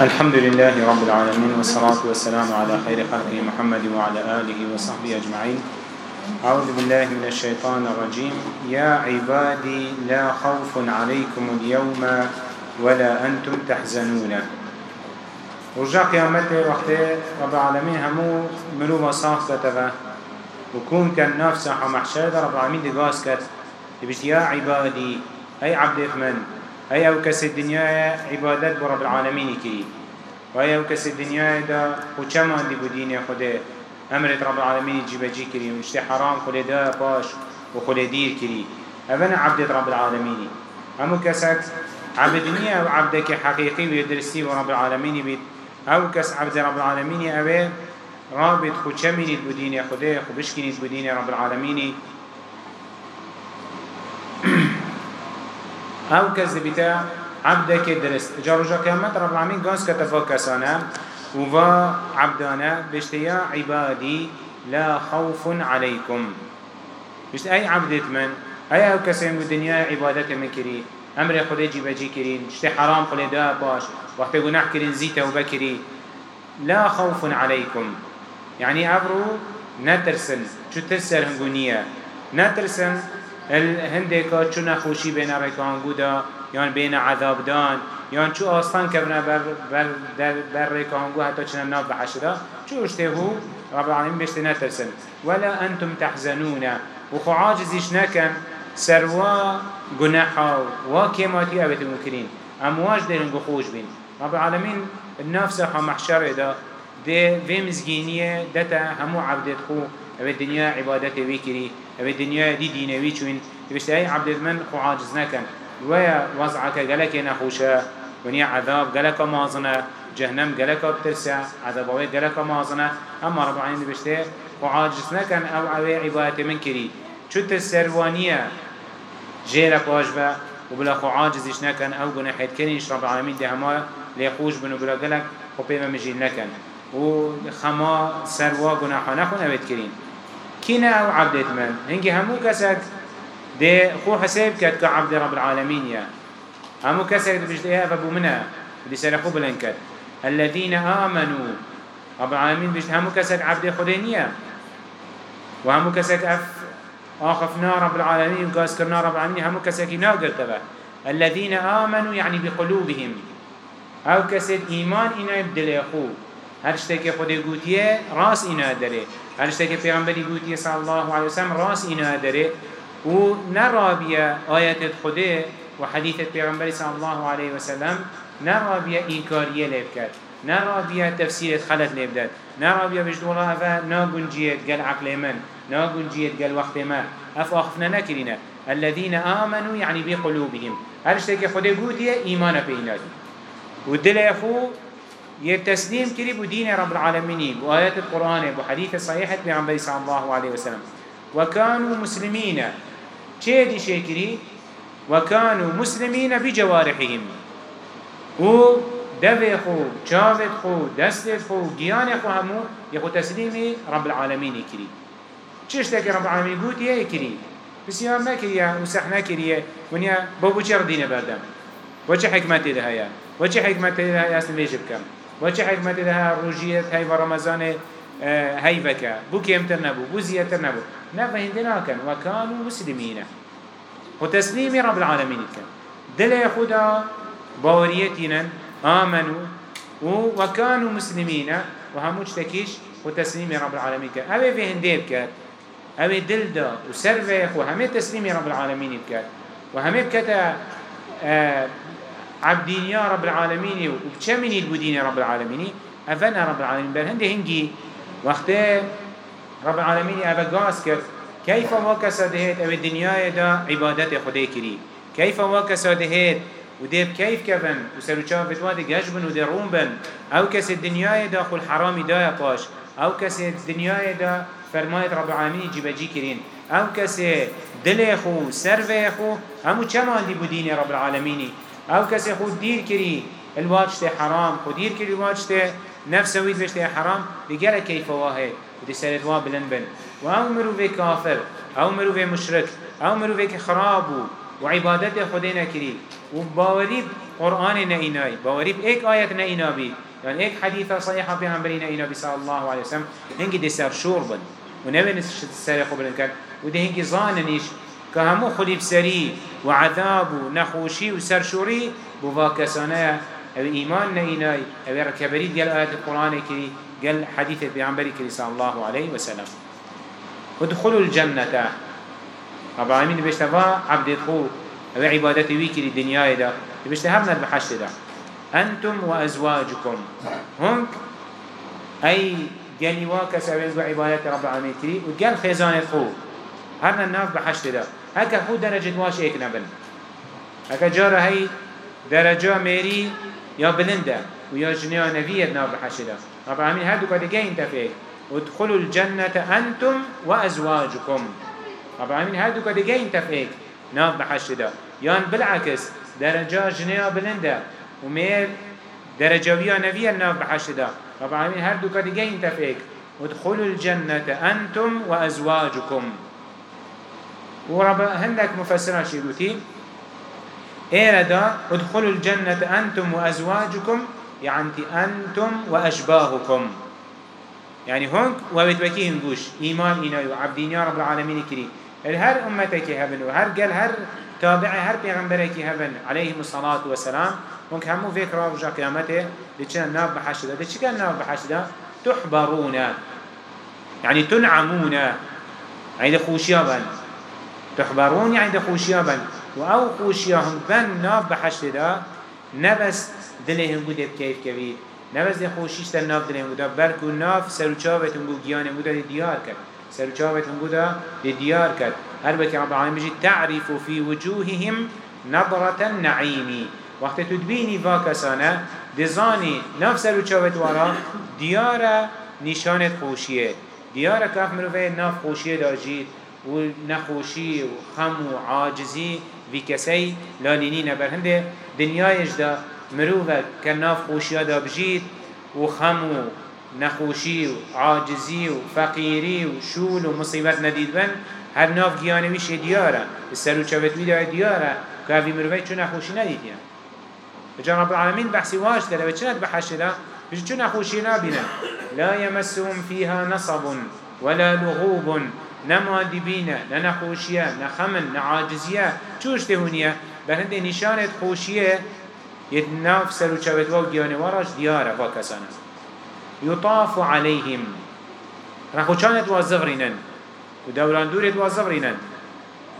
الحمد لله رب العالمين والصلاة والسلام على خير خلقه محمد وعلى آله وصحبه أجمعين. أعوذ بالله من الشيطان الرجيم. يا عبادي لا خوف عليكم اليوم ولا أنتم تحزنون. ورجع قيامته وقت رب العالمين همو منو وصاف كتبه وكون كان نفسه محشر رب العالمين دي قاس كت. يا عبادي أي عبد هاي أو کس الدنيا عبادت برب العالمين كي. وهي أو کس الدنيا دا وچما دي بدين خده امرت رب العالمين جيبه جي كري ومشت حرام خله دا باش وخله دير كري أبنا عبد رب العالمين همو كسك عبدنية أو عبدك حقيقي ويدرسي برب العالمين بيت أو كس عبد رب العالمين أبي رابط خو چمينيت بدين خده خو بشكينيت بدين رب العالمين أو کس بیتا عبدك درست. جا رجا قیامت رب العالمین گاز کتفا کسانه و عبدانه. بشتيا عبادي لا خوف عليكم بشت أي عبدت من أي أو كسين بالدنيا عبادت من كري أمر خده جيبا جي كرين شتي حرام خده دا باش وقت قناح كرين زيتا وبكري لا خوف عليكم يعني أبرو نترسن شو ترسل هنگونية نترسن الهندكا چو نخوشي بين ركان بودا يان بين عذاب دان يان چو آستان كبنا بر, بر, در بر ركان بو حتى چنا ناب بحشدا چو اشتهو رب العالمين بشتي نترسن. ولا أنتم تحزنون. وخو عاجزيش نكن سروا جناحا وكيماتي أبت المكرين أمواج ديرن خوش بين رب العالمين النفس محشر ده ده في مزجينية دتا همو عبدت خو. أبي الدنيا عبادته ويكري أبي الدنيا دي دينوي چون يبشت أي عبد من خو عاجز نكن ويا وضعك قالك نخوشا ونيا عذاب قالك مازنة جهنم قالك بترسع عذابوي قالك مازنة. أما رب العالمين بشته خو عاجز نكن أو أبي عبادته من كري. شو تسروانية جيرا باجبا وبلا خو عاجزش نكن أو جناحيت كرينش رب العالمين ده هما ليخوش بنو بلا قالك خو بيما مجيل نكن. وخما سروا جناحا نخون أبد كرين كنا أو عبدت من؟ هنجي همو كسك ده خو حساب كات كعبد رب العالمين يا. همو ده بجد إيه أبو منا دي سرقو بلنكت. الذين آمنوا رب العالمين بجد همو كسك عبد خدينيا وهمو كسك أف آخفنا رب العالمين وقاس كرنا رب العالمين همو كسك ناقر تبا. الذين آمنوا يعني بقلوبهم. أو كسد إيمان إنا يبدل يخو هر شتك خود گوتیه راس اینا داره هر شتك پیغمبری گوتیه صلی الله علیه وسلم راس اینا داره و نرابیه آیت خوده و حدیث پیغمبری صلی الله علیه وسلم نرابیه اینکاریه لیب کرد نرابیه تفسیر خلط لیب داد نرابیه بجد والله افا ناگنجیت گل عقل من ناگنجیت گل وقت ما اف آخفنا نکرینه. الذين آمنوا يعني بقلوبهم هر شتك خده قوتيه إيمان بينات والدل يخو يتسليم كري بدين رب العالمين بآيات القرآن بحديث صحيحة بعنبري صلى الله عليه وسلم وكانوا مسلمين چه دي شكري وكانوا مسلمين بجوارحهم. و دفع خو چاوت خو دست خو گیان خو همو يخو تسليم رب العالمين كري چشتك رب العالمين قوت يه كري بس يا ما كريه وسحنا كريه ونيا بابو چر دين بردم؟ وچه حكمتي ده هيا وچه حكمتي ده هيا أصلا ليش بكم وچه حکمت ده روجیت هی و رمضان هی بکه بو کمتر نبو؟ بو زیادتر نبو. نه فهنده ناکن و کانو مسلمینه و تسلیم رب العالمین کن دل خدا باوریتینا آمنو و كانوا مسلمين. وهموش تكيش وتسليم رب العالمين كان. أبي في هنديب كان. أبي دل دا وسرفيخ وهمي تسليم رب العالمين كان. وهمي بكتا آه عبدين يا رب العالمين وبشمني البدين رب العالمين. أفنى رب العالمين. بل هندي هنجي وقت رب العالمين أبا قاس كف كيف واكس دهيت أو الدنيا دا عبادت خدي كري كيف واكس دهيت وديب كيف كفن وسروچا فتواد جشبن ودروم بن أو كس الدنيا دا خل حرام دا باش أو كس الدنيا دا فرمايت رب العالمين جيب جي كرين أو كس دلخو سرفخو همو چمان دي بدين رب العالمين أو کسی خود دیر کری. الواجت حرام خود دیر کری الواجت نفس وید بشته حرام دیگر کیف واهه ودي سرت وا بلن بن. و أو مروفه کافر أو مروفه مشرک أو مروفه که خرابو و عبادت خودی نکری. وباوري قرآن نئيناي باوري بإيك آية نئينا بي يعني إيك حديثة صحيحة في عمبري نئينا بي صلى الله عليه وسلم هنگي دي سر شوربن ونبي سر خبرن كان وده هنگي ظاننيش كهمو خليب سري وعذاب ونخوشي وسرشوري بوا كسانه أو إيمان نئيناي أو ركبري ديال آيات القرآن كري قال حديث بيعنبري كري صلى الله عليه وسلم. ادخلوا الجنة. رب العالمين بيشتفا عبد يدخل أو عبادتي ويكي للدنيا دا بيشتهبنا بحشت دا. أنتم وأزواجكم. هنك أي قال واكس أو يزوى عبادة رب العالمين كري وقال خيزان خو هرنا الناف بحشت دا. هكا خو درجة واش إيك نبن. هكا جارة هاي درجة ميري يا بلنده ويا جنيا نبيه ناف بحشت دا رب العالمين هادو قد جاين تفيك ادخلوا الجنة أنتم وأزواجكم رب العالمين هادو قد جاين تفيك ناف بحشت دا يان بالعكس درجة جنيا بلنده ومير درجة ويا نبيه ناف بحشت دا رب العالمين هادو قد جاين تفيك ادخلوا الجنة أنتم وأزواجكم ورب هندك مفسران شي قلتي إيه دا ادخلوا الجنة أنتم وأزواجكم يعني أنتم وأشباهكم. يعني هونك وبتوكي هنقوش إيمان إنا وعبدين يا رب العالمين كري. الهر أمتك هبن وهر قال هر تابع هر بيغمبرك هبن عليهم الصلاة والسلام. هونك همو فيك رابجا قيامته لچنا ناب بحشده ده چكا ناب بحشده؟ تحبرون. يعني تنعمون. يعني خوشيا بن تحبرون يعني خوشيا وأو هم بن ناب بحشده نبس دلهم بوده بكيف كبير نبس ده خوشیش در ناف دلهم بوده. بلکو ناف سروچاوتون بو گیانه بوده دیار کرد. سروچاوتون بوده دیار کرد. هر بك رب العالمين بجي تعرف في وجوههم نظرة النعيم وقت تدبيني فاكسانه دزاني ناف سروچاوت ورا ديار نشانة خوشيه ديار كاف مروفه ناف خوشيه داجيد و نخوشي و خم و عاجزي في كسي لالينين برهنده دنيايش دا مروفه كناف خوشيه دا بجيد و خم و نخوشي و عاجزي و فقيري و شول و مصيبت نديد بن هر ناف گیانه ویش دیاره السر و چوت ویده دیاره که اوی مروفه چون نخوشی ندید یعنی بجان رب العالمين بحثي واش چند بحشده بجي چون نخوشی نابینه لا يمسهم فيها نصب ولا لغوب. نما دبينه ننخوشيه نخمن نعاجزيه چوش تهونيه بهند نشانت خوشيه يتناف سر و چوت و گیانه وراش با کسانه يطاف عليهم چانت وازغرينن ودوران دورت وازغرينن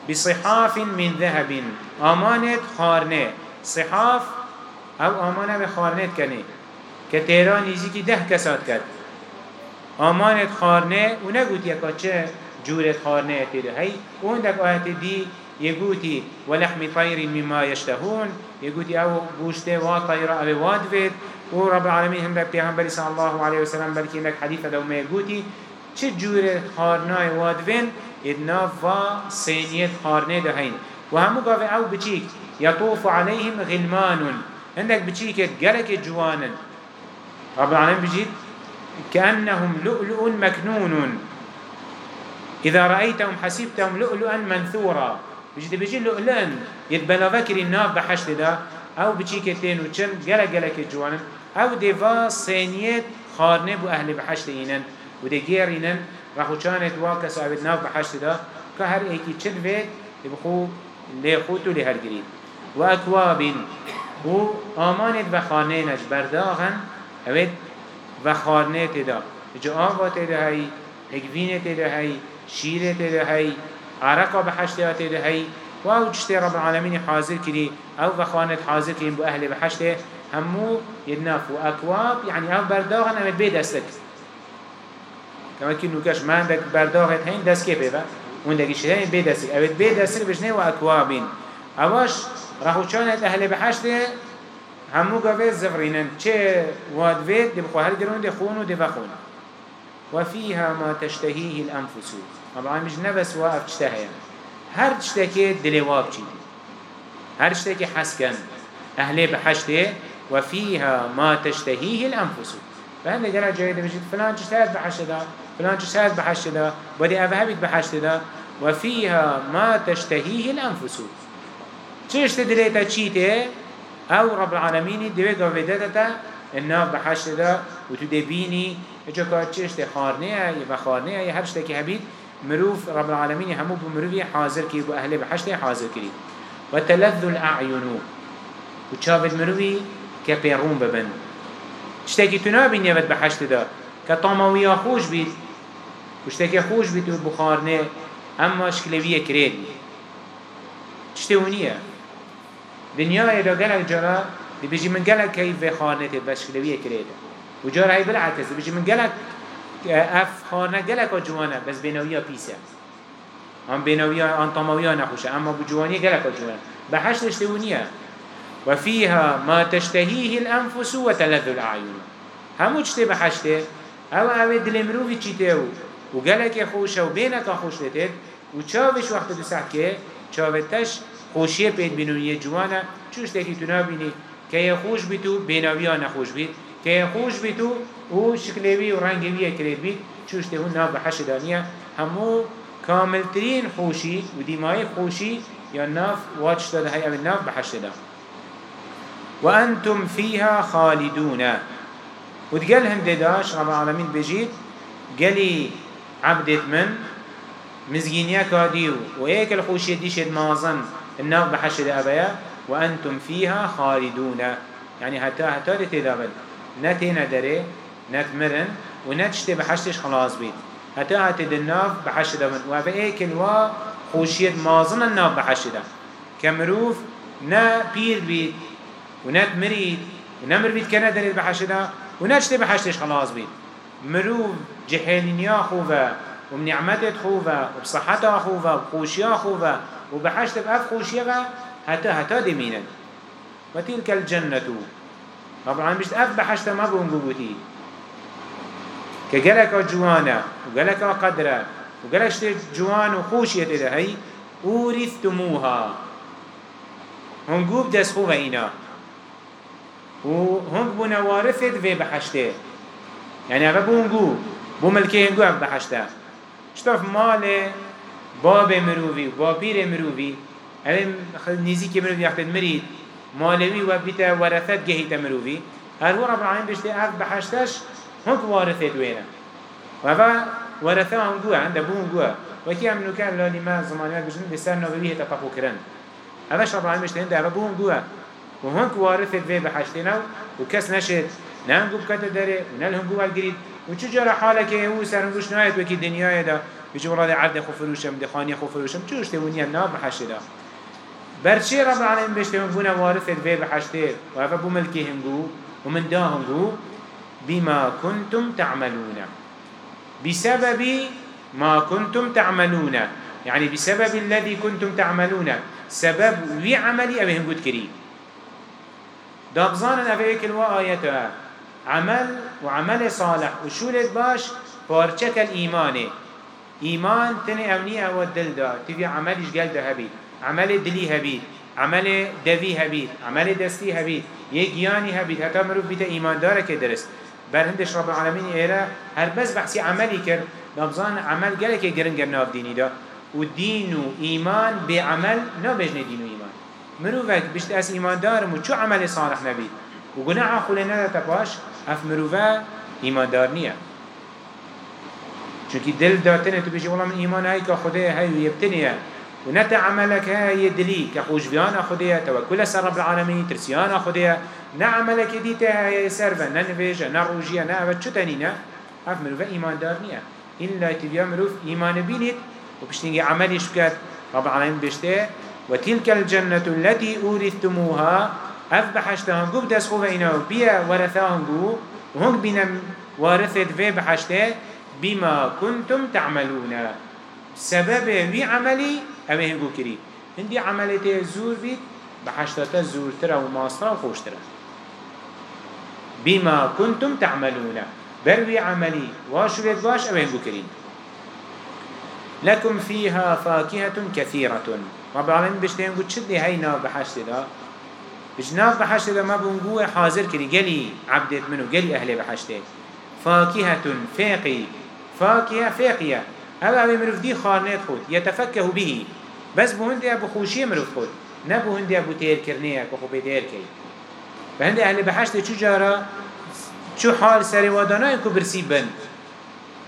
بصحاف من ذهب. آمانت خارنه صحاف أو آمانه بخارنت کنه که تیران نیزی که ده کسات کرد آمانت خارنه و نگوت یکا چه جورت خارنه تیره هی اون دک آیت دی يقولي ولحم طير مما يشتهون يقولي أو بوشته وطير أو وادفد ورب العالمين هم بيغمبر صلى الله عليه وسلم بلكي لك حديثة دوما يقولي چه جور خارنای وادوین ادنا و سینیت خارنه و همو گاوه أو بچیک. یطوف عليهم غلمان عندك بچیک گلک جوانن. رب العالمين بجيت كأنهم لؤلؤ مكنون إذا رأيتهم حسبتهم لؤلؤا منثورا. بجيت بيجي لؤلؤا يتبلا فكر الناف بحشت ده أو بچيك تين وچن جلا جلا كجوانن أو دفا سينيت خارنه بو أهل بحشت إينن وده جيرينن راحو كانت واكس عبد ناف بحشت ده كهر ايكي چن فيد يبخو ليخوتو لهر جريد وأكواب و آمانت بخانينش برداغن اوید وخارنه تدا جا آوا تدا هی هگوینه تدا هی شیره تدا هی عرقا بحشته تدا هی. و أو جشته رب العالمين حاضر كري أو وخانت حاضر كري بو أهل بحشته همو يدناف و اكواب يعني أو برداغن امت بي دستك كما كي نوكاش ما عندك برداغت هين دست كيف با وندك شهين بي دستك امت بي دستك بجنه و اكوابين اواش راحو چانت أهل بحشته همو قوي زفرينن چه واد ويد دي بخو هر گرون دي خون و دي بخون وفيها ما تشتهيه الأنفس. طبعا مش نبس واقف تشتهي هر تشتكي دلي واب چيدي هر تشتكي حسكن أهلي بحشته وفيها ما تشتهيه الأنفس فهذا جرى جاي ده بجد فلان تشتهد بحشته فلان تشتهد بحشته ودي أفهبت بحشته وفيها ما تشتهيه الأنفس چش تدريتا چيته أو رب العالمين دوه قاوه الناف بحشت دا و تو دبيني اجا كار و خارنه ای هر شتکی هبید مروف رب العالمين همو بمروفي حاضر كي بو أهل بحشت حاضر كري وتلذ الاعين و چاوت مروفي كبيرون ببن. شتکی تو نابین یوت بحشت دا كطاموية خوش بید وشتکی خوش بید و بخارنه اما شکلویه کرید. چشتونیه دنیا دا گلک جرا بيجي من قالك كيف خانته بشكلوية كريده وجار هاي بالعكس بيجي من قالك اف خانه قالك جوانا بس بينويا بيسا هم ان طمويا نخوشه اما بجوانية قالك جوانا بحشت اشتونية وفيها ما تشتهيه الأنفس وتلذ الأعين همو تشتي بحشته أو أو دل مروفي چيته وقالك خوشه وبينك خوش لتد وچاوش وقت دو سحكه چاوتش خوشیه پید بینونیه جوانه. چوش تکی تو نبینی که خوش بی تو بیناویا نخوش بید؟ که خوش بی تو و شکلوی و رنگویه کرد بید چوش تهو ناب حش دانیه همو کاملترین خوشی و دیمای خوشی یا ناف واجش داده های اول ناف بحش دان وأنتم فيها خالدون وتقال هم داش رب العالمين بجيت قالي عبدت من مزجينيا كاديو وإيك الخوشية ديشت مازن النار بحشد أبيا وأنتم فيها خالدون يعني حتى حتى تدابل نتينا دري نتمرن ونتشتي بحشتش خلاص بيت حتى حتى النار بحشد من. وأبا إيك الوا خوشية مازن النار بحشد كمروف نا بير بيت ونت مريد ونمر بيت كنا دري بحشد ونتشتي بحشتش خلاص بيت مروف جحيلين خوفا وبنعمتت خوفا وبصحتها خوفا وبخوشيا خوفا وبحشت بأف خوشيغا حتى حتى دمينا وتلك الجنة طبعا مش أف بحشت ما بونجوتي كجلك جوانا وجلك قدرة وجلك شت جوان وخوشية إذا هي أورثتموها هم جوب دس خوفا إنا وهم بنا وارثت في بحشته يعني أبا بونجو بوملكي هنجو أف بحشته شتاف ماله باب مروفي وبابير مروفي اوه نزيك مروفي وقت مريد مالوي وبيتا ورثت جهيتا مروفي هل هو رب العالمين بيشتي اف بحشتش هنك وارثت وينا وفا ورثة هم جوا عند أبوهم جوا وكي عملوا كان لاني ما زمانيات بجن بسر نوبي تطفو كرن. هذاش رب العالمين بيشتي عند أبوهم جوا وهنك وارثت في بحشتنا وكس نشد. نانجو بكتا داري ونالهم جوا الجريد وچو جرى حالك هو سرنگوش نايت وكي دنيا دا. بيجي ورا عبد خو فروشم دي خاني خو فروشم چوش تونيا ناب حشدا برشي رب العالمين بيشتهم بونا وارث الفي بحشتير وهذا بو ملكي هنگو ومن دا هنگو بما كنتم تعملون. بسبب ما كنتم تعملون. يعني بسبب الذي كنتم تعملون. سبب وي عملي أبي هنگو تكري دابزانا أبي كلوا عمل وعمل صالح. وشولت باش بارچك الإيمان. إيمان تني أمني أو الدل دا. تبي عملش قال ده هبيت عمل دلي هبيت عمل دفي هبيت عمل دستي هبيت يجياني هبيت حتى مروف بيتا إيمان دارك درست. برهندش رب العالمين إيرا هل بس بحسي عملي كر نبزان عمل قالك يقرن قرنا في ديني دا ودين إيمان بعمل نبجن دين إيمان مروفك بشت أس إيمان دارم وشو عمل صالح نبيت وقناع خلنا تباش اف مروفا إيمان دار نية چونکی دل داتنه تو بيجي والله من إيمان هاي كخده هاي ويبتنيه ونتا عملك هاي دلي كخوش بيانا خده توكل سر رب العالمين. ترسيانا خده نا عملك ديتا هاي سرفا. نا نفيجا نا روجيا نا أبد شو تانينا أف مروفا إيمان دار نية إلا تبيا مروف إيمان بينت وبشتنجي عملي شكات رب العالمين بشته وتلك الجنة التي أورثتموها. أف بحشتهان قب دست خوفا إنا بيا ورثاهن قو. وهنك بينا وارثت في بحشته بما كنتم تعملون. سبب وي اوه هنگو كري هندي عملته زور بيت بحشتته زور ترى وماصرة وخوش ترى بما كنتم تعملون بروي عملي واشويت باش هنگو كرين لكم فيها فاكهة كثيرة رب العالمين بشتين قد شد هينا بحشت دا بجناف بحشت دا ما بنقوه حاضر كري قلي عبدت منه قلي أهلي بحشت فاكهة فاقي فاكهة فاقية هل أبي مروف دي خارنات خود. يتفكه به بس بهند أبو خوشي مروف خود. نبو هندي ابو تير كرنيه كخو بيتير كي فهندي أهل بحشت چو جارا؟ چو حال سري ودانا انكو برسي بن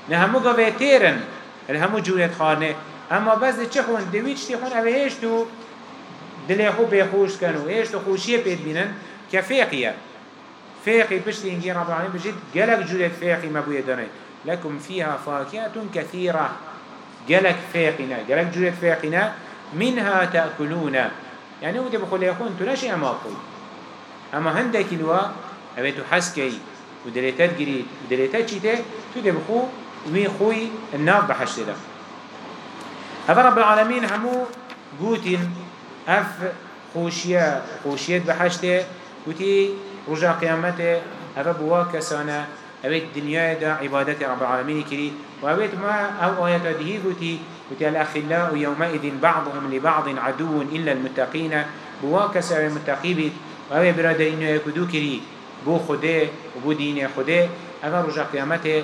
نهمو قوه تيرن الهمو جوريت خارنه اما بس چه خون؟ دوید چتی خون؟ اوه تو دل خو بخوش کنو هیش تو خوشیه پید بینن که فیقیه. بشتي إنجي رب العالمين بجد جلك جولة فيقي مبوية داني لكم فيها فاكهة كثيرة جلك فيقنا جلك جولة فيقنا منها تأكلون. يعني ودي بقول يا أخوان تناشي أما هندك الوا أبي تحسكي ودليتات جريد ودليتات شيته تودي بخو وي خوي النار بحشت ده. هذا رب العالمين همو قوتين. أف خوشية خوشية بحشته قوتي رجع قيامته. هذا بوا كسانا أبيت الدنيا دا عبادة رب العالمين كري. وأبيت ما أو آيات هذه قوتي قوتي الأخلاء يومئذ بعضهم لبعض عدو إلا المتقين. بوا كسا المتقين وأبي برادر إنه يكدو كري. بو خده وبو دين خده. هذا رجع قيامته.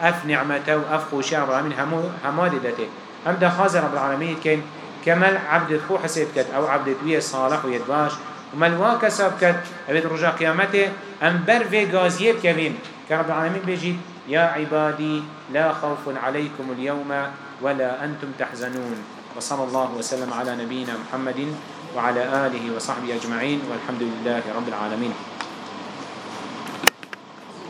أف نعمته وأف العالمين همو هماد دته. هم ده خازر رب العالمين كان كمال عبد خو حسيت كت أو عبد توي صالح ويدباش وملوا كسب كت. أبد رجع قيامته. أم بر في غازيب كبين كرب العالمين بيجي يا عبادي لا خوف عليكم اليوم. ولا أنتم تحزنون. وصلى الله وسلم على نبينا محمد وعلى آله وصحبه أجمعين والحمد لله رب العالمين.